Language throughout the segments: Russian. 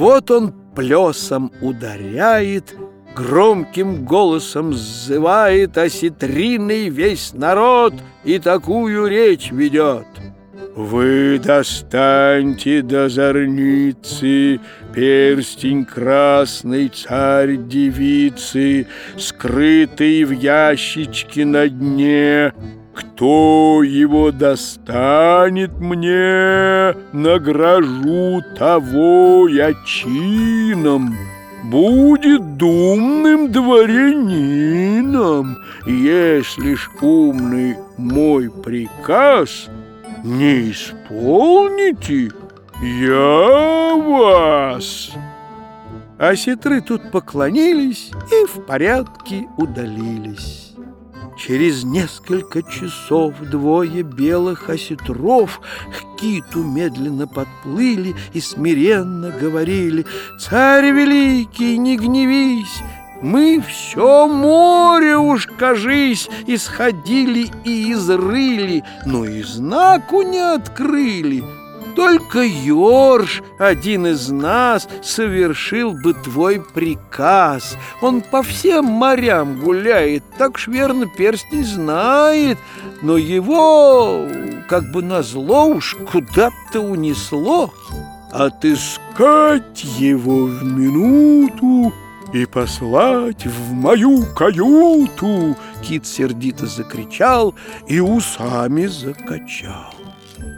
Вот он плесом ударяет, Громким голосом сзывает Осетриный весь народ И такую речь ведет. Вы достаньте до зорницы Перстень красный царь-девицы, Скрытый в ящичке на дне. Кто его достанет мне, Награжу того я чином будет думным дворянином, если ж умный мой приказ не исполните, я вас. А сетры тут поклонились и в порядке удалились. Через несколько часов двое белых осетров к киту медленно подплыли и смиренно говорили «Царь великий, не гневись!» Мы все море уж, кажись, исходили и изрыли, но и знаку не открыли. Только Йорш, один из нас, совершил бы твой приказ. Он по всем морям гуляет, так ж верно перстень знает, но его, как бы назло, уж куда-то унесло. Отыскать его в минуту и послать в мою каюту!» Кит сердито закричал и усами закачал.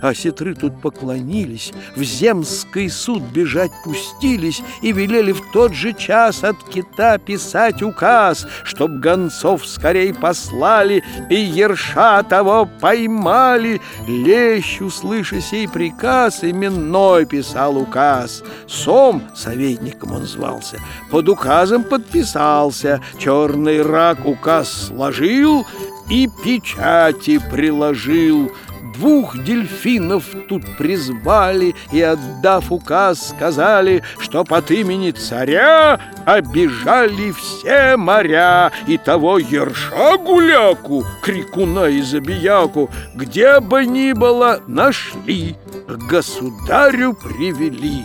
А сетры тут поклонились, в земский суд бежать пустились И велели в тот же час от кита писать указ, Чтоб гонцов скорей послали и ерша того поймали. Лещ, услыша сей приказ, именной писал указ. Сом, советником он звался, под указом подписался, Черный рак указ сложил и печати приложил. Двух дельфинов тут призвали и, отдав указ, сказали, что от имени царя обижали все моря и того ерша-гуляку, крикуна и забияку, где бы ни было, нашли, к государю привели.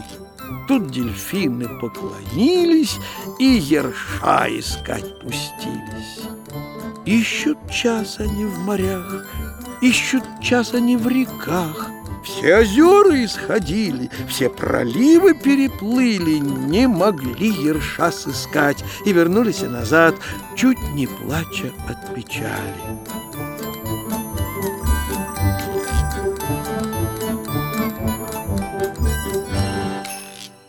Тут дельфины поклонились и ерша искать пустились. Ищут час они в морях, Ищут час они в реках, все озера исходили, все проливы переплыли, не могли ерша сыскать и вернулись назад, чуть не плача от печали.